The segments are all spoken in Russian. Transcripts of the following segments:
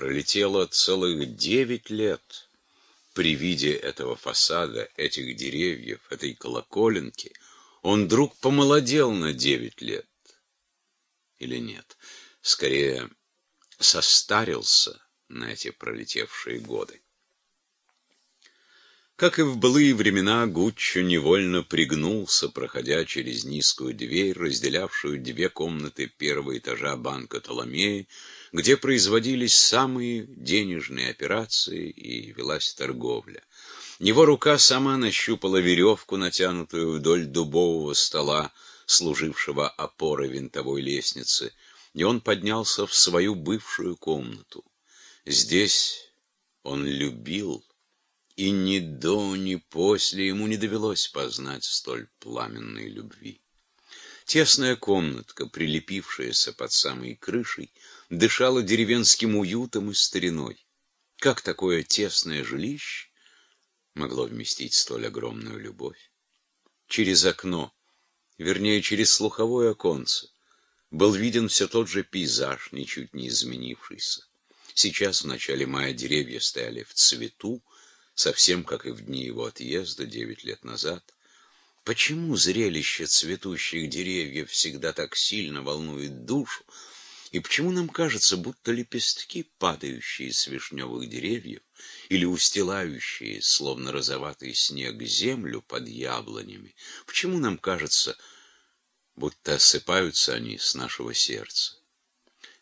Пролетело целых девять лет. При виде этого фасада, этих деревьев, этой колоколенки, он вдруг помолодел на девять лет. Или нет? Скорее, состарился на эти пролетевшие годы. Как и в былые времена, Гуччо невольно пригнулся, проходя через низкую дверь, разделявшую две комнаты первого этажа банка Толомеи, где производились самые денежные операции и велась торговля. Его рука сама нащупала веревку, натянутую вдоль дубового стола, служившего опорой винтовой лестницы, и он поднялся в свою бывшую комнату. Здесь он любил и ни до, ни после ему не довелось познать столь пламенной любви. Тесная комнатка, прилепившаяся под самой крышей, дышала деревенским уютом и стариной. Как такое тесное жилище могло вместить столь огромную любовь? Через окно, вернее, через слуховое оконце, был виден все тот же пейзаж, ничуть не изменившийся. Сейчас в начале мая деревья стояли в цвету, совсем как и в дни его отъезда девять лет назад. Почему зрелище цветущих деревьев всегда так сильно волнует душу, и почему нам кажется, будто лепестки, падающие с вишневых деревьев, или устилающие, словно розоватый снег, землю под яблонями, почему нам кажется, будто осыпаются они с нашего сердца?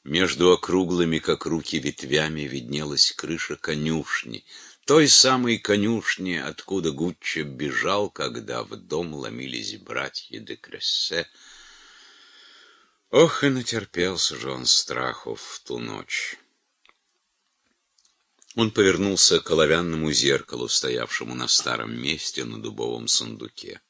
Между округлыми, как руки, ветвями виднелась крыша конюшни — той самой конюшни, откуда Гуччо бежал, когда в дом ломились братья де Крессе. Ох, и натерпелся же он страху в ту ночь. Он повернулся к оловянному зеркалу, стоявшему на старом месте на дубовом сундуке.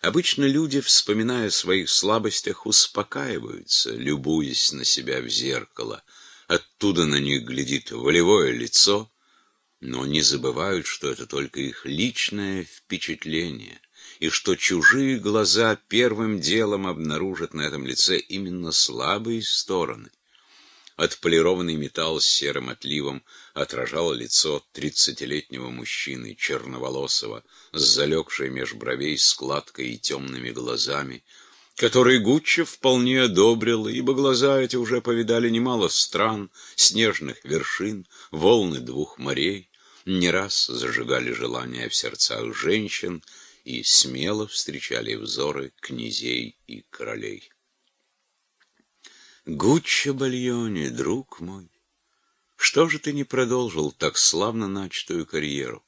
Обычно люди, вспоминая о своих слабостях, успокаиваются, любуясь на себя в зеркало. Оттуда на них глядит волевое лицо — но не забывают, что это только их личное впечатление, и что чужие глаза первым делом обнаружат на этом лице именно слабые стороны. Отполированный металл с серым отливом отражал лицо тридцатилетнего мужчины, черноволосого, с залегшей меж бровей складкой и темными глазами, который Гуччо вполне одобрил, ибо глаза эти уже повидали немало стран, снежных вершин, волны двух морей, не раз зажигали желания в сердцах женщин и смело встречали взоры князей и королей. Гуччо Бальони, друг мой, что же ты не продолжил так славно начатую карьеру?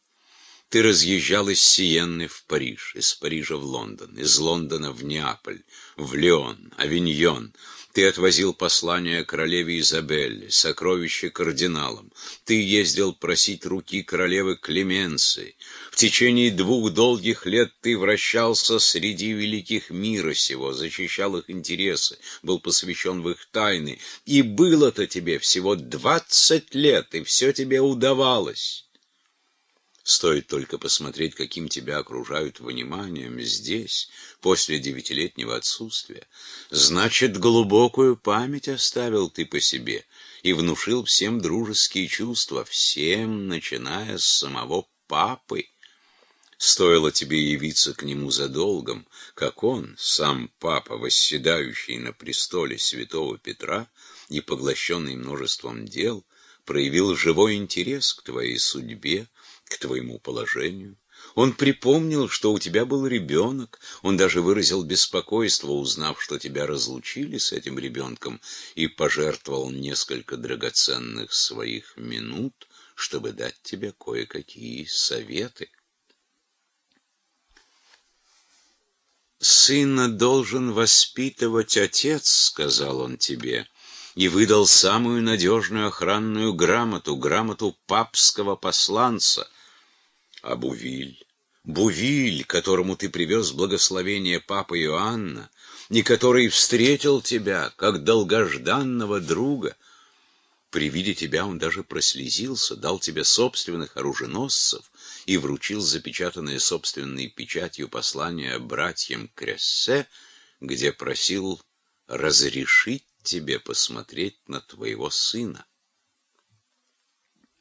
Ты разъезжал из Сиенны в Париж, из Парижа в Лондон, из Лондона в Неаполь, в Леон, Авиньон, ты отвозил послания королеве Изабелле, сокровища кардиналам. Ты ездил просить руки королевы Клеменции. В течение двух долгих лет ты вращался среди великих мира сего, защищал их интересы, был посвящен в их тайны. И было-то тебе всего двадцать лет, и все тебе удавалось. Стоит только посмотреть, каким тебя окружают вниманием здесь, после девятилетнего отсутствия. Значит, глубокую память оставил ты по себе и внушил всем дружеские чувства, всем, начиная с самого папы. Стоило тебе явиться к нему за долгом, как он, сам папа, восседающий на престоле святого Петра и поглощенный множеством дел, проявил живой интерес к твоей судьбе, к твоему положению. Он припомнил, что у тебя был ребенок. Он даже выразил беспокойство, узнав, что тебя разлучили с этим ребенком, и пожертвовал несколько драгоценных своих минут, чтобы дать тебе кое-какие советы. «Сына должен воспитывать отец», — сказал он тебе, и выдал самую надежную охранную грамоту, грамоту папского посланца — а Бувиль, Бувиль, которому ты привез благословение папы Иоанна, и который встретил тебя, как долгожданного друга, при виде тебя он даже прослезился, дал тебе собственных оруженосцев и вручил запечатанное собственной печатью послание братьям Крессе, где просил разрешить тебе посмотреть на твоего сына.